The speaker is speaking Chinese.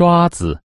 刷子。